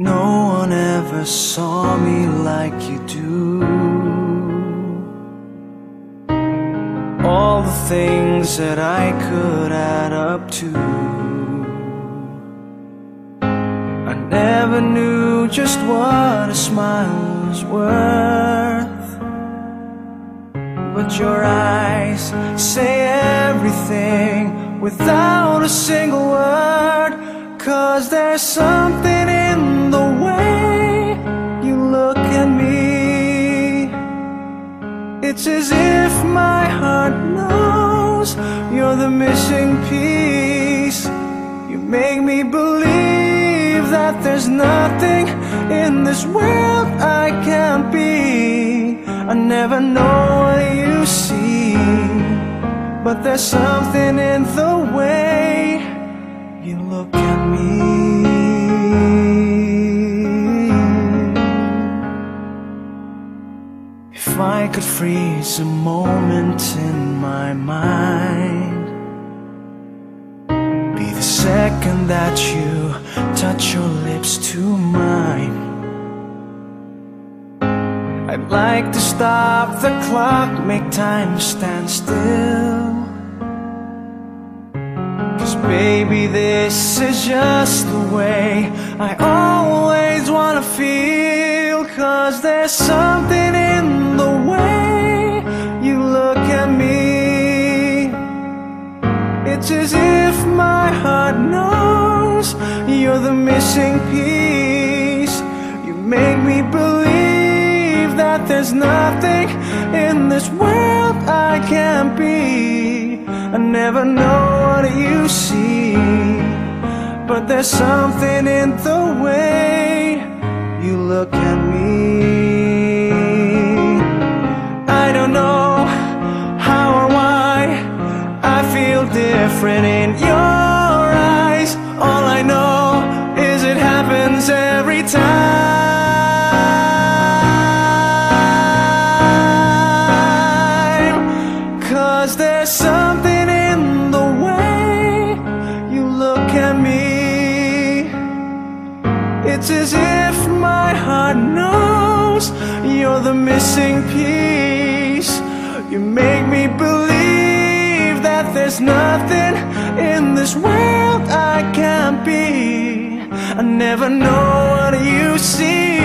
No one ever saw me like you do. All the things that I could add up to. I never knew just what a smile was worth. But your eyes say everything without a single word. Cause there's something in the you're the missing piece. You make me believe that there's nothing in this world I can't be. I never know what you see, but there's something in the way you look at me. If I could freeze a moment in my mind, that you touch your lips to mine. I'd like to stop the clock, make time stand still. Cause baby, this is just the way I always wanna feel. Cause there's something you're the missing piece. You make me believe that there's nothing in this world I can't be. I never know what you see, but there's something in the way you look at me. I don't know how or why I feel different in your every time. Cause there's something in the way you look at me. It's as if my heart knows you're the missing piece. You make me believe that there's nothing in this world I can't be. I never know what you see,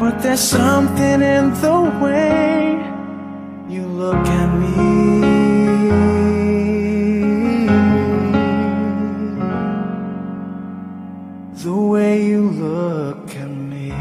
but there's something in the way you look at me. The way you look at me.